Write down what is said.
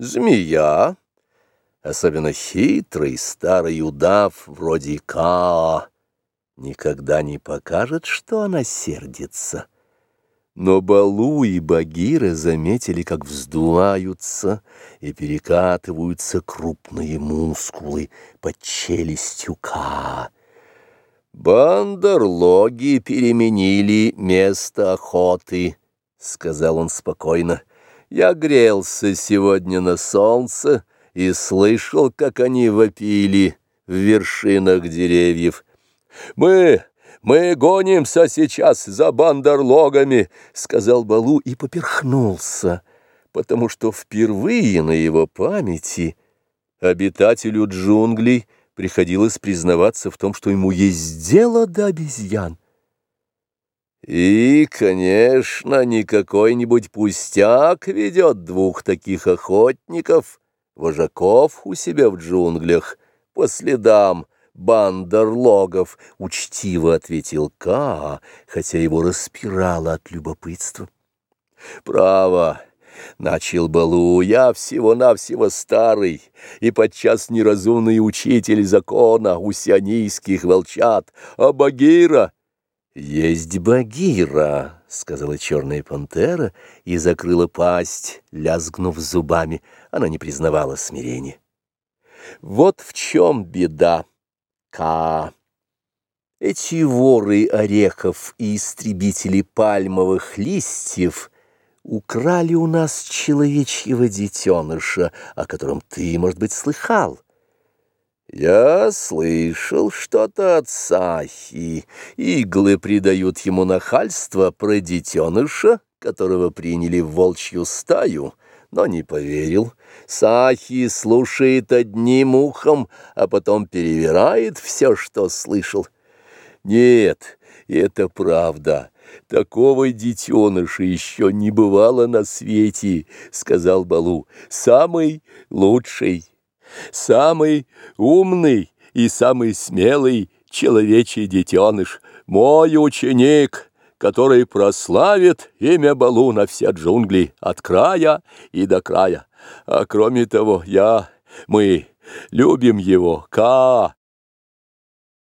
Змея, особенно хитрый старый удав вроде Каа, никогда не покажет, что она сердится. Но Балу и Багира заметили, как вздуваются и перекатываются крупные мускулы под челюстью Каа. «Бандерлоги переменили место охоты», — сказал он спокойно. «Я грелся сегодня на солнце и слышал, как они вопили в вершинах деревьев. Мы, мы гонимся сейчас за бандерлогами», — сказал Балу и поперхнулся, потому что впервые на его памяти обитателю джунглей — приходилось признаваться в том, что ему есть дело до обезьян. И, конечно, не какой-нибудь пустяк ведет двух таких охотников, вожаков у себя в джунглях, по следам бандерлогов, учтиво ответил Каа, хотя его распирало от любопытства. Право, Начал Балу, я всего-навсего старый и подчас неразумный учитель закона у волчат, а Багира... «Есть Багира», — сказала черная пантера и закрыла пасть, лязгнув зубами. Она не признавала смирения. «Вот в чем беда, Ка. Эти воры орехов и истребители пальмовых листьев — украли у нас человечьего детеныша, о котором ты, может быть, слыхал. Я слышал что-то от Сахи. Иглы придают ему нахальство про детеныша, которого приняли в волчью стаю, но не поверил. Сахи слушает одним ухом, а потом перевирает все, что слышал. Нет, это правда. Такого детеныша еще не бывало на свете, — сказал Балу. Самый лучший, самый умный и самый смелый человечий детеныш. Мой ученик, который прославит имя Балу на все джунгли от края и до края. А кроме того, я, мы любим его, Ка,